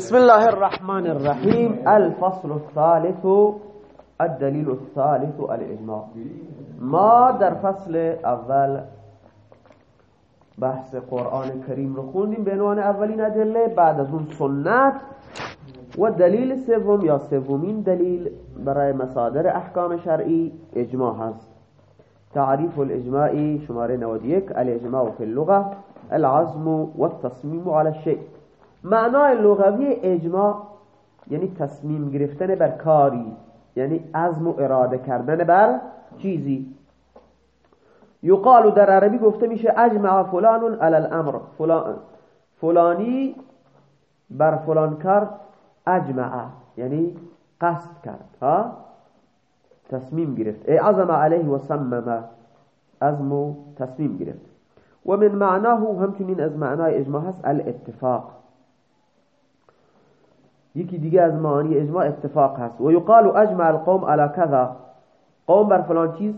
بسم الله الرحمن الرحيم الفصل الثالث الدليل الثالث الإجماع ما در فصل اول بحث قرآن کریم رو خوندیم. به عنوان اولین بعد از اون سنت و دلیل سوم یا سومین دلیل برای مصادر احکام شرعی اجماع هست. تعریف الاجماع شماره 91 الاجماع في اللغة العزم والتصميم على الشيء معنای لغوی اجماع یعنی تصمیم گرفتن بر کاری یعنی عزم و اراده کردن بر چیزی. یقال در عربی گفته میشه اجمع فلان علی الامر. فلان فلانی بر فلان کار اجمع یعنی قصد کرد ها؟ تصمیم گرفت. ای عزم علیه و صمم عزم و تصمیم گرفت. و من معناه همچنین از معنای اجماع هست الاتفاق. یکی دیگه از معانی اجماع اتفاق هست. و یقال اجمع القوم على كذا قوم بر فلان چیز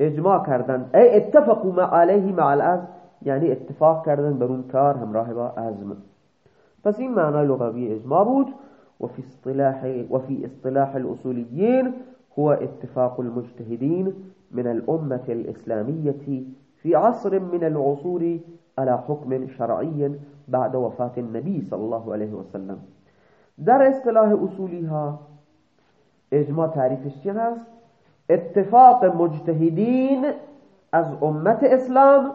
اجماع کردن. ای اتفقوا مع علیه مع العزم یعنی اتفاق کردن بر اون کار همراه با عزم. پس این معنای لغوی اجماع بود. وفي اصطلاح وفي اصطلاح الأصوليين هو اتفاق المجتهدين من الأمة الإسلامية في عصر من العصور على حكم شرعي بعد وفاة النبي صلى الله عليه وسلم. در اصطلاح اصولی ها اجماع تعریفش چی هست؟ اتفاق مجتهدین از امت اسلام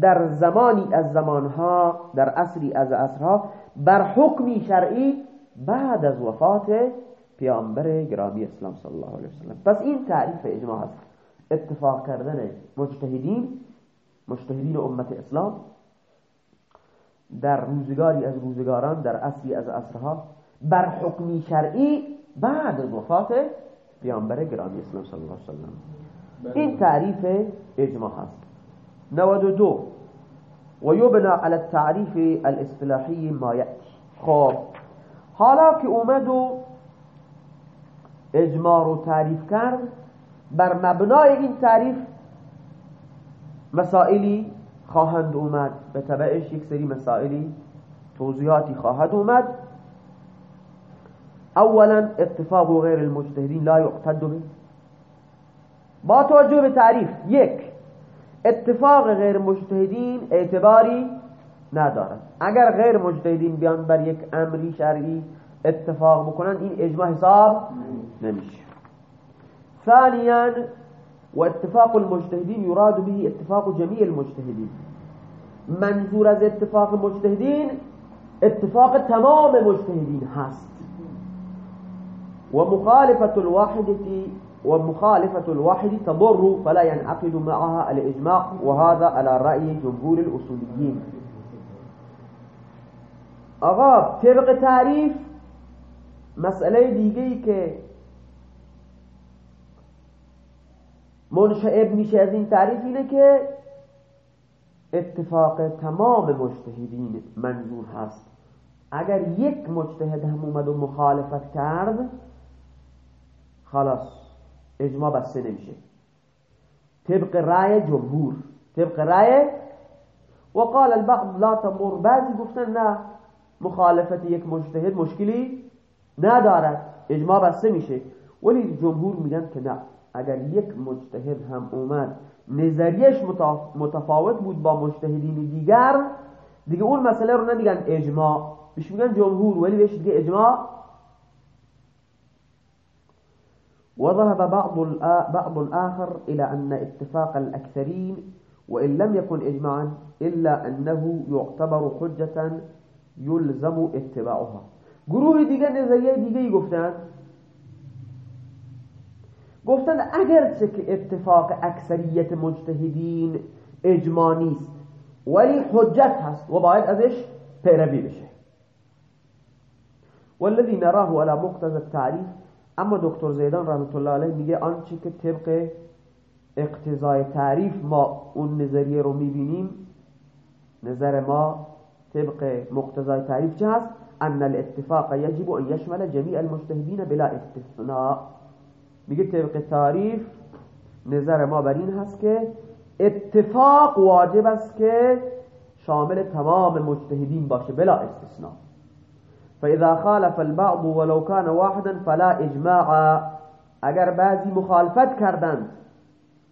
در زمانی از زمانها در عصری از عصرها بر حکمی شرعی بعد از وفات پیامبر گرامی اسلام صلی الله علیه وسلم پس این تعریف اجماع هست. اتفاق کردن مجتهدین مجتهدین امت اسلام در روزگاری از روزگاران در اصلی از عصرها بر حکمی شرعی بعد از وفات پیامبر گرامی اسلام صلی الله علیه وسلم این تعریف اجماع هست. 92 و یبنا على التعریف الاصطلاحی ما یأتی. خب حالا که اومد و اجماع رو تعریف کرد بر مبنای این تعریف مسائلی خواهند اومد. به تبعش یک سری مسائلی توضیحاتی خواهد اومد. اولا اتفاق غیر المجتهدین لا يعتد به. با توجه به تعریف یک اتفاق غیر مجتهدین اعتباری ندارد. اگر غیر مجتهدین بیان بر یک امری شرعی اتفاق بکنن این اجماع حساب نمیشه. ثانیا واتفاق المجتهدين يراد به اتفاق جميع المجتهدين. منظور از اتفاق مجتهدين اتفاق تمام مجتهدين هست. ومخالفة الواحدة ومخالفة الواحد تضر فلا ينعقد معها الإجماع وهذا على رأي جمهور الأصوليين آقا طبق تعریف مسئله دیگه منشعب میشه از این تعریف اینه که اتفاق تمام مجتهدین منظور هست. اگر یک مجتهد هم اومد و مخالفت کرد خلاص اجماع بسته نمیشه. طبق رأی جمهور طبق رأی وقال البعض لا تمر. بعضی گفتن نه مخالفت یک مجتهد مشکلی ندارد. اجماع بسته میشه. ولی جمهور میگن که نه. اگر یک مجتهد هم اومد نظریش متفاوت بود با مجتهدین دیگر دیگه اون مسئله رو نمیگن اجماع. بهش میگن جمهور ولی بهش دیگه اجماع. وذهب بعض بعض الآخر إلى أن اتفاق الأكثرين وإن لم يكن إجماعا إلا أنه يعتبر حجة يلزم اتباعها. گروه دیگه نظریه دیگه گفتن. گفتن اگرچه که اتفاق اکثریت مجتهدین اجماع نیست ولی حجت هست و باید ازش پیروی بشه. والذی نراه على مقتضى التعریف اما دکتر زیدان رحمت الله علیه میگه آنچه که طبق اقتضای تعریف ما اون نظریه رو می‌بینیم نظر ما طبق مقتضای تعریف چه هست؟ ان الاتفاق يجب ان يشمل جميع المجتهدين بلا استثناء. میگه طبق تعریف نظر ما بر این هست که اتفاق واجب است که شامل تمام مجتهدین باشه بلا استثناء. فاذا خالف البعض ولو كان واحدا فلا اجماع اگر بعضی مخالفت کردند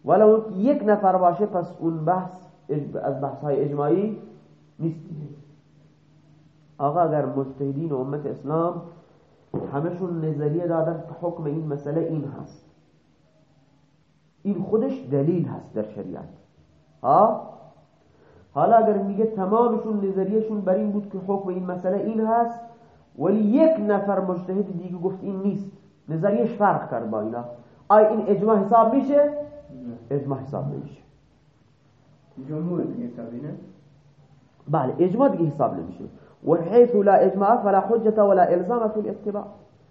ولو یک نفر باشه پس اون بحث از بحث های اجماعی نیست. آقا اگر مجتهدین امت اسلام همشون نظریه دادن که حکم این مسئله این هست. این خودش دلیل هست در شریعت. ها؟ حالا اگر میگه تمامشون نظریهشون بر این بود که حکم این مسئله این هست ولی یک نفر مجتهد دیگه گفت این نیست. نظریش فرق کرد با اینا. آیا این اجماع حساب میشه؟ اجماع حساب نمیشه. جمهور دیگه بله اجماع دیگه حساب نمیشه. وحيث لا إجماع فلا حجة ولا إلزام في الاتباع.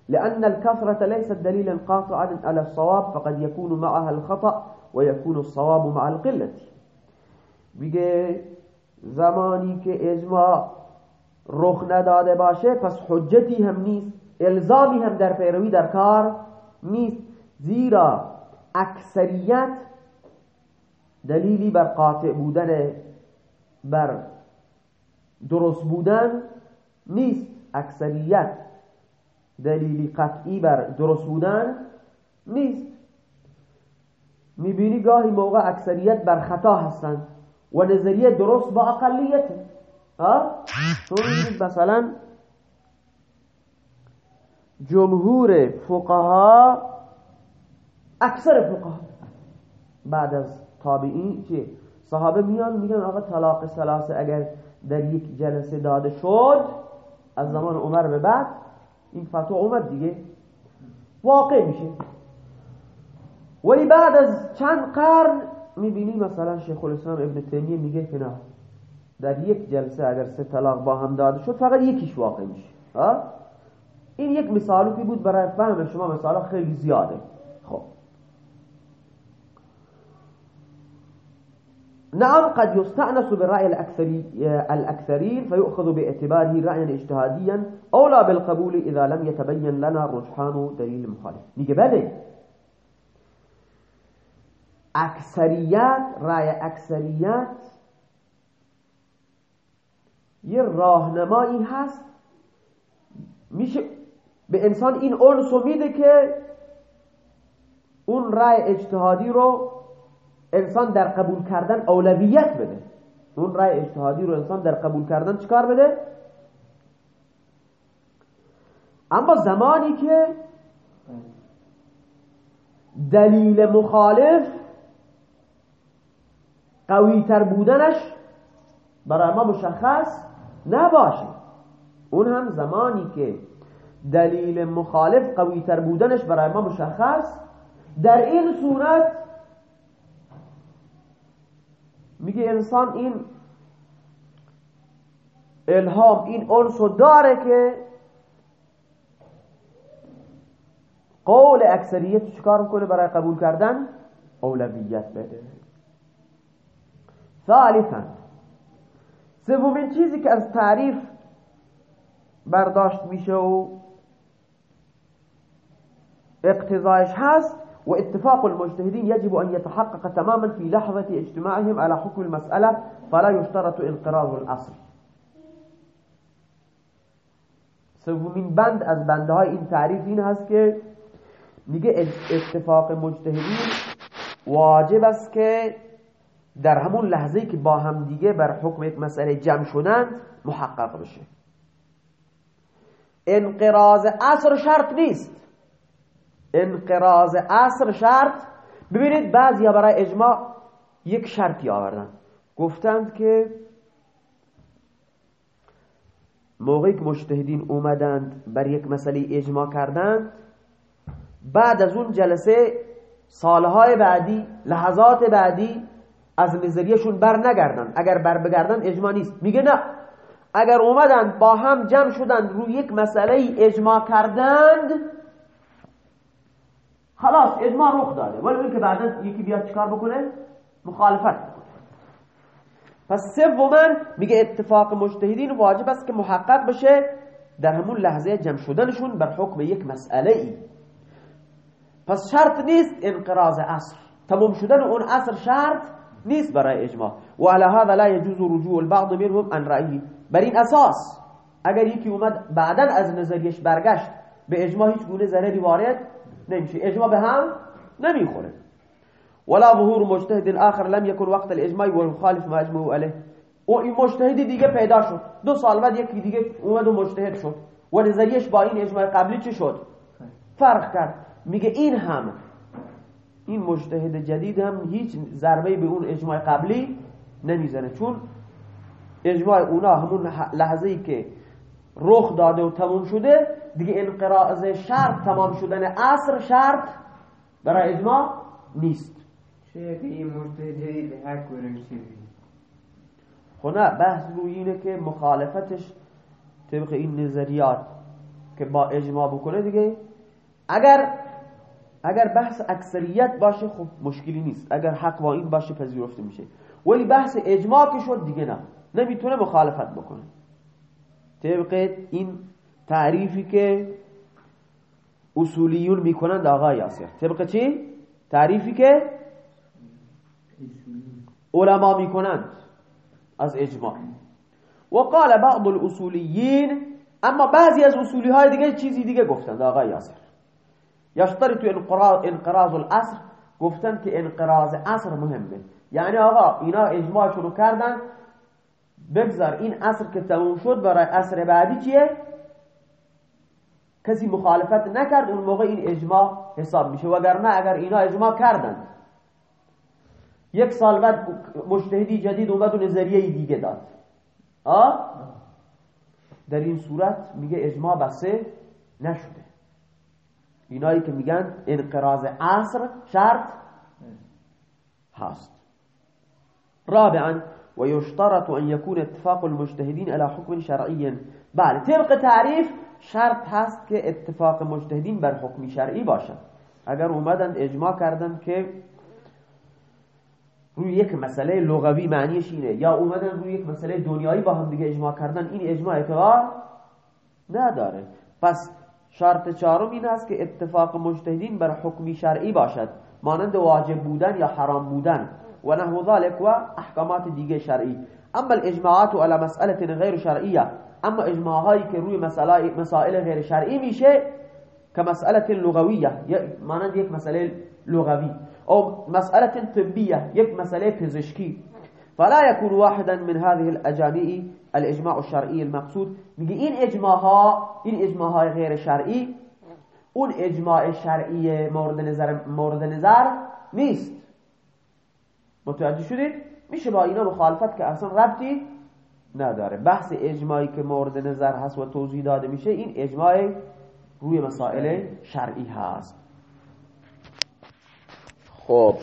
لأن الكثرة ليست دليلا قاطعا على الصواب فقد يكون معها الخطأ ويكون الصواب مع القلة. بيجي زماني كإجماع رخ نداده باشه پس حجتی هم نیست الزامی هم در پیروی در کار نیست. زیرا اکثریت دلیلی بر قاطع بودن بر درست بودن نیست. اکثریت دلیلی قطعی بر درست بودن نیست. می‌بینی گاهی موقع اکثریت بر خطا هستند و نظریه درست با اقلیت. ها؟ مثلا جمهور فقها اکثر فقها بعد از تابعین چه صحابه میان میگن آقا طلاق سلاسه اگر در یک جلسه داده شد از زمان عمر به بعد این فتوا اومد دیگه. واقع میشه. ولی بعد از چند قرن می‌بینی مثلا شیخ الاسلام ابن تیمیه میگه که نه. در یک جلسه اگر سه طلاق با هم داده شد فقط یکیش واقع میشه. این یک مثالی بود برای فهم شما مثالا خیلی زیاده. خب. نعم قد يستأنس بالرأي الأكثري الأكثرين فيؤخذ باعتباره رأيا اجتهاديا أولى بالقبول إذا لم يتبين لنا رجحان دليل مخالف میگه بله اکثریت رأی اکثریت یه راهنمایی هست. میشه به انسان این انسو میده که اون رأی اجتهادی رو انسان در قبول کردن اولویت بده. اون رای اجتهادی رو انسان در قبول کردن چکار بده؟ اما زمانی که دلیل مخالف قوی تر بودنش برای ما مشخص نباشه. اون هم زمانی که دلیل مخالف قوی تر بودنش برای ما مشخص در این صورت میگه انسان این الهام این انسو داره که قول اکثریت چکار کنه برای قبول کردن اولویت بده. ثالثا سومین چیزی که از تعریف برداشت میشه و اقتضایش هست واتفاق المجتهدين يجب أن يتحقق تماما في لحظة اجتماعهم على حكم المسألة فلا يشترط انقراض الأصل. سومین بند از بنده های این تعریف این هست که میگه اتفاق مجتهدین واجب است که در همون لحظه که با هم دیگه بر حکم یک مسئله جمع شدند محقق بشه. انقراض اصر شرط نیست. انقراض اصر شرط. ببینید بعضی برای اجماع یک شرطی آوردن. گفتند که موقعی که مجتهدین اومدند بر یک مسئله اجماع کردند بعد از اون جلسه سالهای بعدی لحظات بعدی از نظریشون بر نگردن. اگر بر بگردن اجماع نیست. میگه نه. اگر اومدند با هم جمع شدند روی یک مسئله اجماع کردند خلاص اجماع رخ داده. ولی که بعدا یکی بیاد چیکار بکنه؟ مخالفت بکنه. پس سوما میگه اتفاق مجتهدین واجب است که محقق بشه در همون لحظه جمع شدنشون بر حکم یک مسئله ای پس شرط نیست انقراض اصر تمام شدن اون اصر شرط نیست برای اجماع. و على هذا لا يجوز رجوع البعض منهم عن رأيه بر این اساس اگر یکی اومد بعدا از نظریش برگشت به اجماع هیچ گونه ضرری وارد نمیشه اجماع به هم نمی‌خوره. ولا ظهور مجتهد آخر لم يكن وقت الاجماع ويخالف ما اجمعوا عليه و این مجتهدی دیگه پیدا شد. دو سال بعد یکی دیگه اومد و مجتهد شد. و نظریش با این اجماع قبلی چه شد؟ فرق کرد. میگه این هم این مجتهد جدید هم هیچ ضربه به اون اجماع قبلی نمی‌زنه. چون اجماع اونا همون لحظه ای که رخ داده و تموم شده دیگه انقراض شرط تمام شدن عصر شرط برای اجماع نیست. چه که این مجتهد جدید حق و خب بحث روی اینه که مخالفتش طبق این نظریات که با اجماع بکنه دیگه اگر اگر بحث اکثریت باشه خب مشکلی نیست. اگر حق با این باشه پذیرفته میشه. ولی بحث اجماع که شد دیگه نه. نمی‌تونه مخالفت بکنه. طبق این تعریفی که اصولیون می‌کنند آقا یاسر. طبق چی؟ تعریفی که علما می‌کنند از اجماع. و قال بعض الاصولیین اما بعضی از اصولی های دیگه چیزی دیگه گفتند آقا یاسر. یشترط انقراض العصر. گفتن که انقراض عصر مهمه. یعنی آقا اینا اجماع شروع کردن. بگذار این عصر که تموم شد برای عصر بعدی چیه؟ کسی مخالفت نکرد اون موقع این اجماع حساب میشه. وگرنه اگر اینا اجماع کردن یک سال بعد مجتهدی جدید اومد و نظریه دیگه داد. آه؟ در این صورت میگه اجماع بسه نشده. اینایی که میگن انقراض عصر شرط هست. رابعا ويشترط أن يكون اتفاق المجتهدين على حكم شرعي. بله طبق تعریف شرط هست که اتفاق مجتهدین بر حکم شرعی باشد. اگر اومدند اجماع کردند که روی یک مسئله لغوی معنیش اینه یا اومدن روی یک مسئله دنیایی با هم دیگه اجماع کردن این اجماع اعتبار نداره. پس شرط چهارم این است که اتفاق مجتهدین بر حکمی شرعی باشد. مانند واجب بودن یا حرام بودن. و نحو ذلك و احکامات دیگه شرعی أما الإجماعات على مسئله غیر شرعیه أما اجماعهایی روی مسائل غیر شرعی میشه که مسئله لغویه مانند یک مسئله أو مسئله طبیه یک مسئله پزشکی. فلا يكون واحدا من هذه الاجامع الإجماع الشرعي المقصود. میگه این اجماع ها این اجماع های غیر شرعی اون إجماع شرعی مورد نظر مورد نظر نیست. متوجه شدید؟ میشه با اینا مخالفت که اصلا ربطی نداره. بحث اجماعی که مورد نظر هست و توضیح داده میشه این اجماع روی مسائل شرعی هست. خب.